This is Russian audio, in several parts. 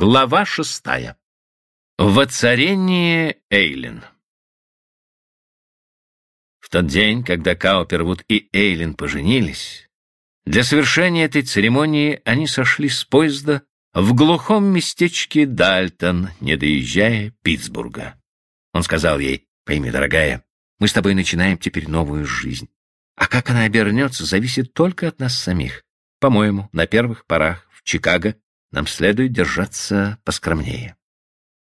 Глава шестая. Воцарение Эйлин. В тот день, когда Каупервуд и Эйлин поженились, для совершения этой церемонии они сошли с поезда в глухом местечке Дальтон, не доезжая Питтсбурга. Он сказал ей, «Пойми, дорогая, мы с тобой начинаем теперь новую жизнь. А как она обернется, зависит только от нас самих. По-моему, на первых порах в Чикаго нам следует держаться поскромнее.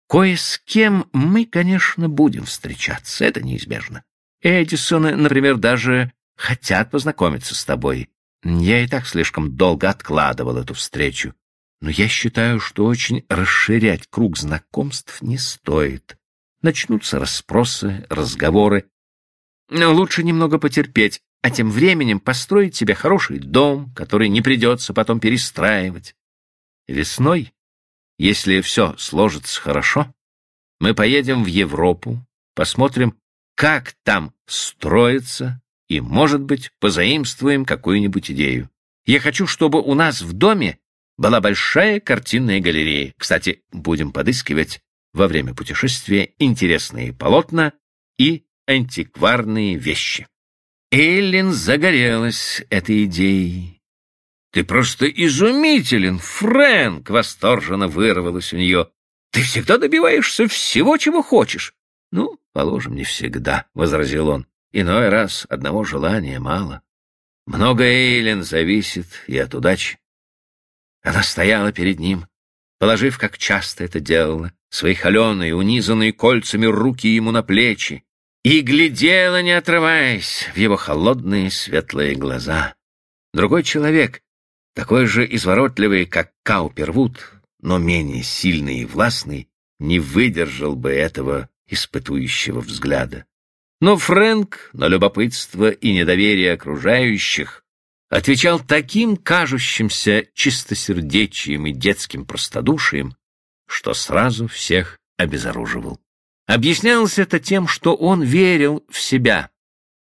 Кое с кем мы, конечно, будем встречаться, это неизбежно. Эдисоны, например, даже хотят познакомиться с тобой. Я и так слишком долго откладывал эту встречу. Но я считаю, что очень расширять круг знакомств не стоит. Начнутся расспросы, разговоры. Но лучше немного потерпеть, а тем временем построить себе хороший дом, который не придется потом перестраивать. Весной, если все сложится хорошо, мы поедем в Европу, посмотрим, как там строится, и, может быть, позаимствуем какую-нибудь идею. Я хочу, чтобы у нас в доме была большая картинная галерея. Кстати, будем подыскивать во время путешествия интересные полотна и антикварные вещи. Эллин загорелась этой идеей. «Ты просто изумителен, Фрэнк!» — восторженно вырвалось у нее. «Ты всегда добиваешься всего, чего хочешь». «Ну, положим, не всегда», — возразил он. «Иной раз одного желания мало. Много Эйлен зависит и от удачи». Она стояла перед ним, положив, как часто это делала, свои холеные, унизанные кольцами руки ему на плечи, и глядела, не отрываясь, в его холодные светлые глаза. Другой человек такой же изворотливый, как Каупервуд, но менее сильный и властный, не выдержал бы этого испытующего взгляда. Но Фрэнк на любопытство и недоверие окружающих отвечал таким кажущимся чистосердечием и детским простодушием, что сразу всех обезоруживал. Объяснялось это тем, что он верил в себя,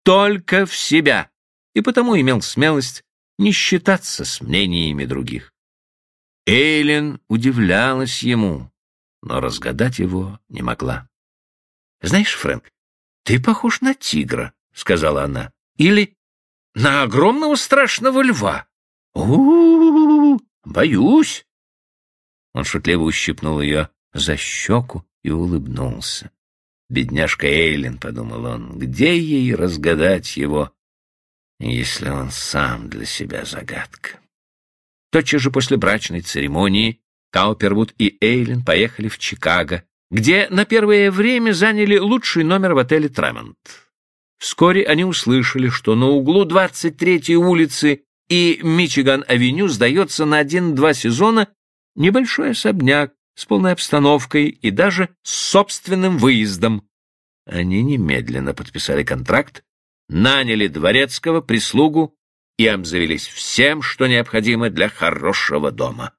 только в себя, и потому имел смелость не считаться с мнениями других. Эйлин удивлялась ему, но разгадать его не могла. — Знаешь, Фрэнк, ты похож на тигра, — сказала она, — или на огромного страшного льва. У, -у, -у боюсь. Он шутливо ущипнул ее за щеку и улыбнулся. Бедняжка Эйлин, — подумал он, — где ей разгадать его если он сам для себя загадка. Тотчас же после брачной церемонии Каупервуд и Эйлин поехали в Чикаго, где на первое время заняли лучший номер в отеле «Тремонт». Вскоре они услышали, что на углу 23-й улицы и Мичиган-авеню сдается на один-два сезона небольшой особняк с полной обстановкой и даже с собственным выездом. Они немедленно подписали контракт наняли дворецкого, прислугу и обзавелись всем, что необходимо для хорошего дома.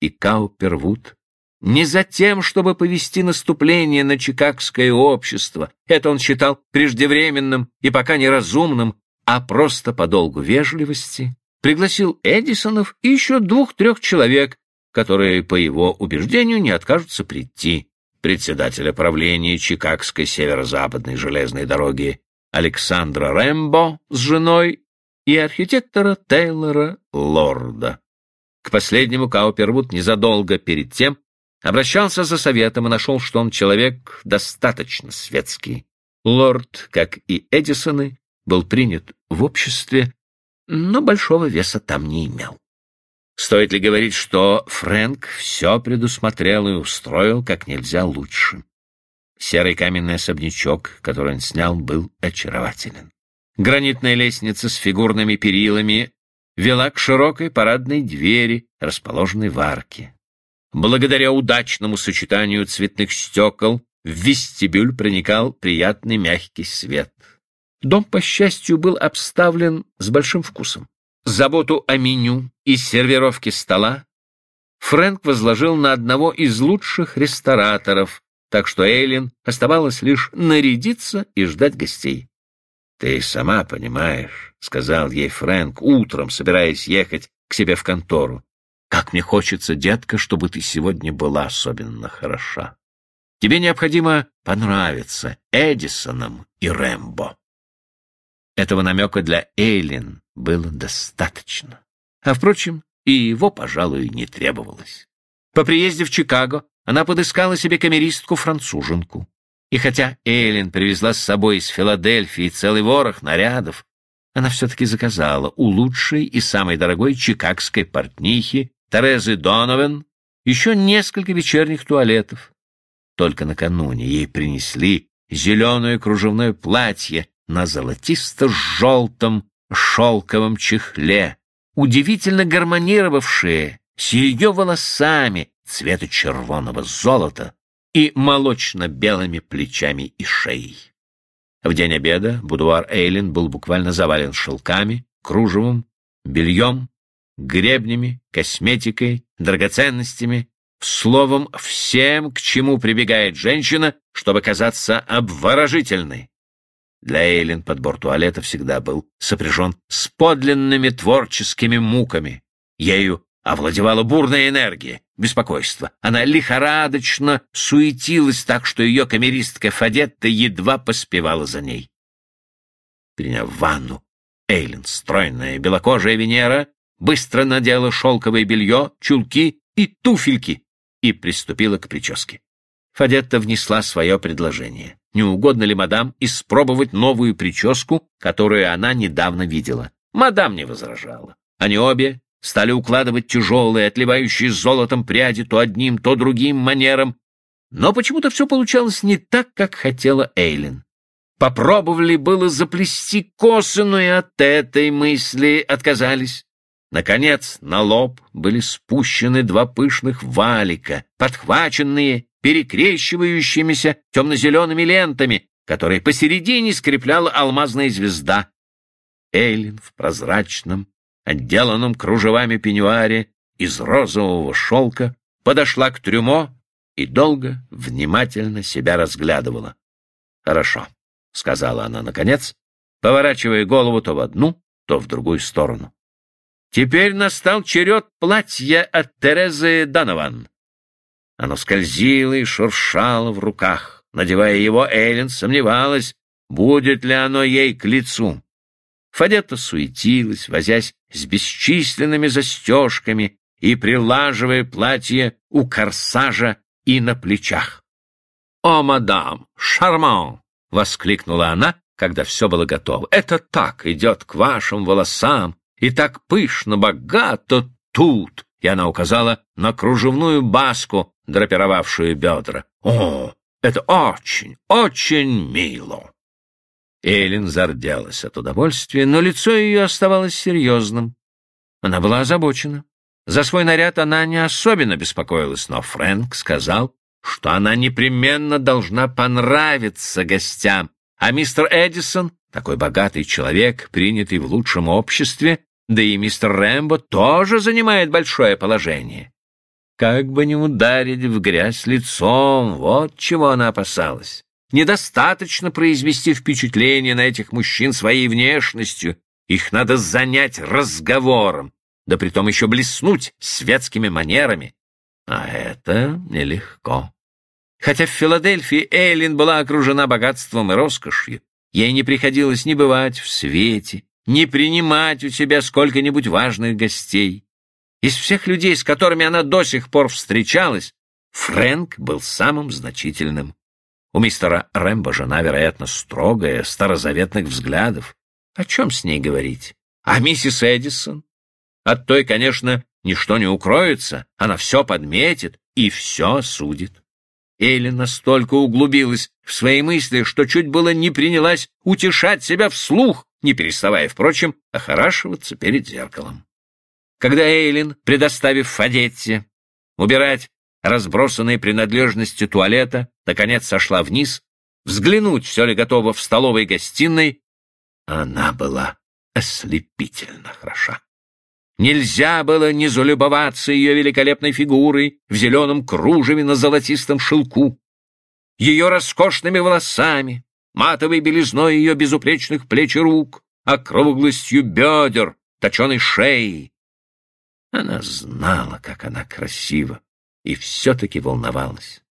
И Каупервуд не за тем, чтобы повести наступление на чикагское общество, это он считал преждевременным и пока неразумным, а просто по долгу вежливости, пригласил Эдисонов и еще двух-трех человек, которые, по его убеждению, не откажутся прийти, председателя правления Чикагской северо-западной железной дороги Александра Рэмбо с женой и архитектора Тейлора Лорда. К последнему Каупервуд незадолго перед тем обращался за советом и нашел, что он человек достаточно светский. Лорд, как и Эдисоны, был принят в обществе, но большого веса там не имел. Стоит ли говорить, что Фрэнк все предусмотрел и устроил как нельзя лучше? Серый каменный особнячок, который он снял, был очарователен. Гранитная лестница с фигурными перилами вела к широкой парадной двери, расположенной в арке. Благодаря удачному сочетанию цветных стекол в вестибюль проникал приятный мягкий свет. Дом, по счастью, был обставлен с большим вкусом. Заботу о меню и сервировке стола Фрэнк возложил на одного из лучших рестораторов, так что Эйлин оставалось лишь нарядиться и ждать гостей. «Ты сама понимаешь», — сказал ей Фрэнк утром, собираясь ехать к себе в контору. Как мне хочется, детка, чтобы ты сегодня была особенно хороша. Тебе необходимо понравиться Эдисонам и Рэмбо. Этого намека для Эйлин было достаточно. А, впрочем, и его, пожалуй, не требовалось. По приезде в Чикаго она подыскала себе камеристку-француженку. И хотя Эйлин привезла с собой из Филадельфии целый ворох нарядов, она все-таки заказала у лучшей и самой дорогой чикагской портнихи Терезы Доновен еще несколько вечерних туалетов. Только накануне ей принесли зеленое кружевное платье на золотисто-желтом шелковом чехле, удивительно гармонировавшее с ее волосами цвета червоного золота и молочно-белыми плечами и шеей. В день обеда будуар Эйлин был буквально завален шелками, кружевом, бельем, гребнями, косметикой, драгоценностями, словом, всем, к чему прибегает женщина, чтобы казаться обворожительной. Для Эйлин подбор туалета всегда был сопряжен с подлинными творческими муками. Ею овладевала бурная энергия, беспокойство. Она лихорадочно суетилась так, что ее камеристка Фадетта едва поспевала за ней. Приняв ванну, Эйлин, стройная белокожая Венера, быстро надела шелковое белье, чулки и туфельки и приступила к прическе. Фадетта внесла свое предложение. Не угодно ли мадам испробовать новую прическу, которую она недавно видела? Мадам не возражала. Они обе стали укладывать тяжелые, отливающие золотом пряди то одним, то другим манером. Но почему-то все получалось не так, как хотела Эйлин. Попробовали было заплести косы, но и от этой мысли отказались. Наконец, на лоб были спущены два пышных валика, подхваченные перекрещивающимися темно-зелеными лентами, которые посередине скрепляла алмазная звезда. Эйлин в прозрачном, отделанном кружевами пеньюаре из розового шелка подошла к трюмо и долго, внимательно себя разглядывала. «Хорошо», — сказала она наконец, поворачивая голову то в одну, то в другую сторону. Теперь настал черед платья от Терезы Данован. Оно скользило и шуршало в руках. Надевая его, Эйлин сомневалась, будет ли оно ей к лицу. Фадетта суетилась, возясь с бесчисленными застежками и прилаживая платье у корсажа и на плечах. «О, мадам, шарман!» — воскликнула она, когда все было готово. «Это так идет к вашим волосам, и так пышно, богато тут!» И она указала на кружевную баску, драпировавшую бедра. «О, это очень, очень мило!» Эллен зарделась от удовольствия, но лицо ее оставалось серьезным. Она была озабочена. За свой наряд она не особенно беспокоилась, но Фрэнк сказал, что она непременно должна понравиться гостям, а мистер Эдисон, такой богатый человек, принятый в лучшем обществе, да и мистер Рэмбо тоже занимает большое положение. Как бы не ударить в грязь лицом, вот чего она опасалась. Недостаточно произвести впечатление на этих мужчин своей внешностью, их надо занять разговором, да притом еще блеснуть светскими манерами. А это нелегко. Хотя в Филадельфии Эйлин была окружена богатством и роскошью, ей не приходилось ни бывать в свете, не принимать у себя сколько-нибудь важных гостей. Из всех людей, с которыми она до сих пор встречалась, Фрэнк был самым значительным. У мистера Рэмбо жена, вероятно, строгая, старозаветных взглядов. О чем с ней говорить? А миссис Эдисон? От той, конечно, ничто не укроется, она все подметит и все судит. Элли настолько углубилась в свои мысли, что чуть было не принялась утешать себя вслух, не переставая, впрочем, охорашиваться перед зеркалом. Когда Эйлин, предоставив Фадетте убирать разбросанные принадлежности туалета, наконец сошла вниз, взглянуть, все ли готово в столовой гостиной, она была ослепительно хороша. Нельзя было не залюбоваться ее великолепной фигурой в зеленом кружеве на золотистом шелку, ее роскошными волосами, матовой белизной ее безупречных плеч и рук, округлостью бедер, точеной шеи. Она знала, как она красива, и все-таки волновалась.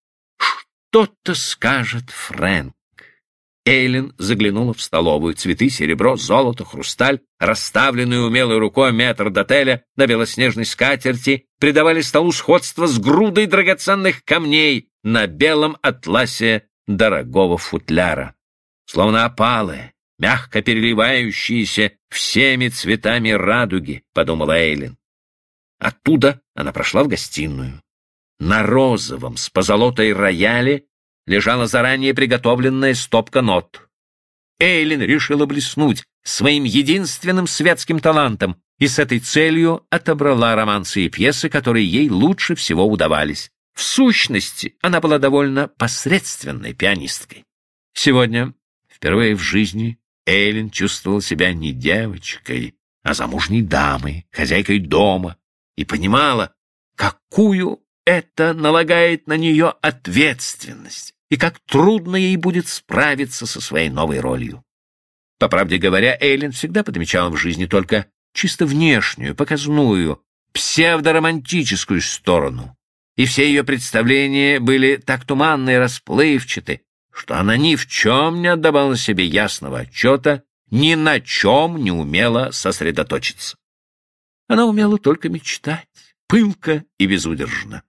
Что-то скажет Фрэнк. Эйлин заглянула в столовую. Цветы, серебро, золото, хрусталь, расставленные умелой рукой метр дотеля на белоснежной скатерти, придавали столу сходство с грудой драгоценных камней на белом атласе дорогого футляра. Словно опалые, мягко переливающиеся всеми цветами радуги, — подумала Эйлин. Оттуда она прошла в гостиную. На розовом с позолотой рояле лежала заранее приготовленная стопка нот. Эйлин решила блеснуть своим единственным светским талантом и с этой целью отобрала романсы и пьесы, которые ей лучше всего удавались. В сущности, она была довольно посредственной пианисткой. Сегодня, впервые в жизни, Эйлин чувствовала себя не девочкой, а замужней дамой, хозяйкой дома, и понимала, какую это налагает на нее ответственность и как трудно ей будет справиться со своей новой ролью. По правде говоря, Эйлин всегда подмечала в жизни только чисто внешнюю, показную, псевдоромантическую сторону, и все ее представления были так туманны и расплывчаты, что она ни в чем не отдавала себе ясного отчета, ни на чем не умела сосредоточиться. Она умела только мечтать, пылко и безудержно.